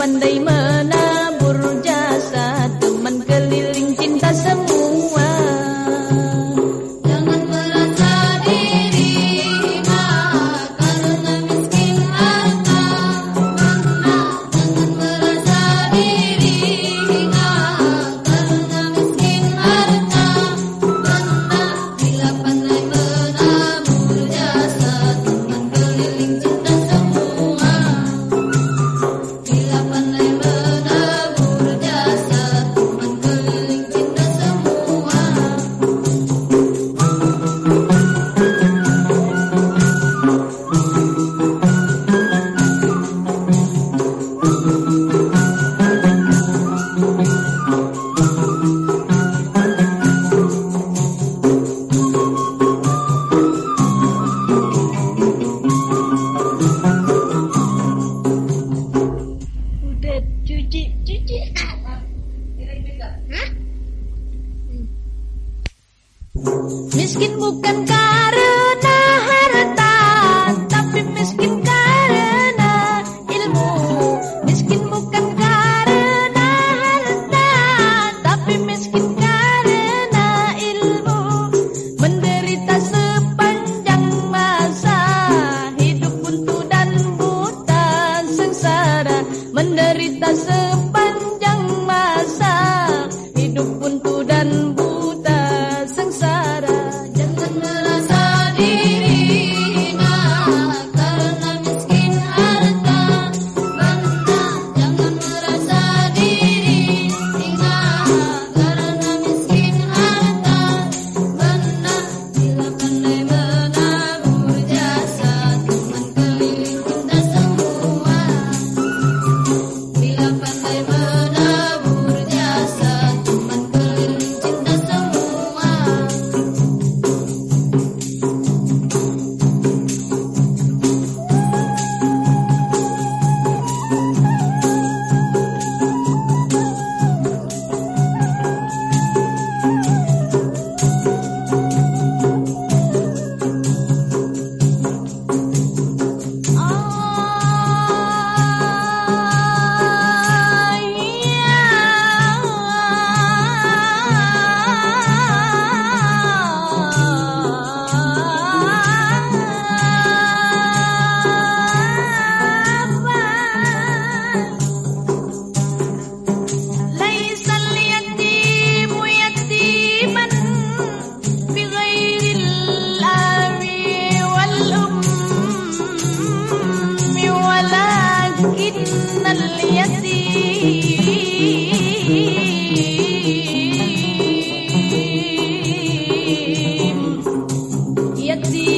ಬಂದೈ ಮಾ 一支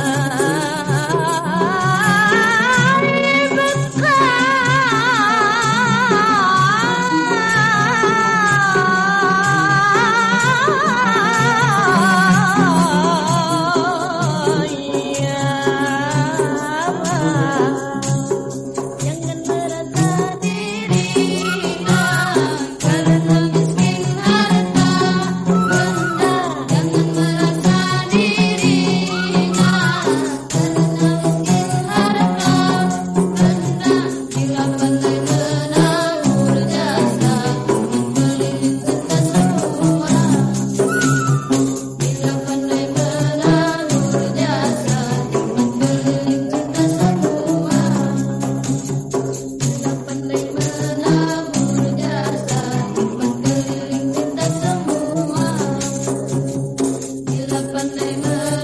name of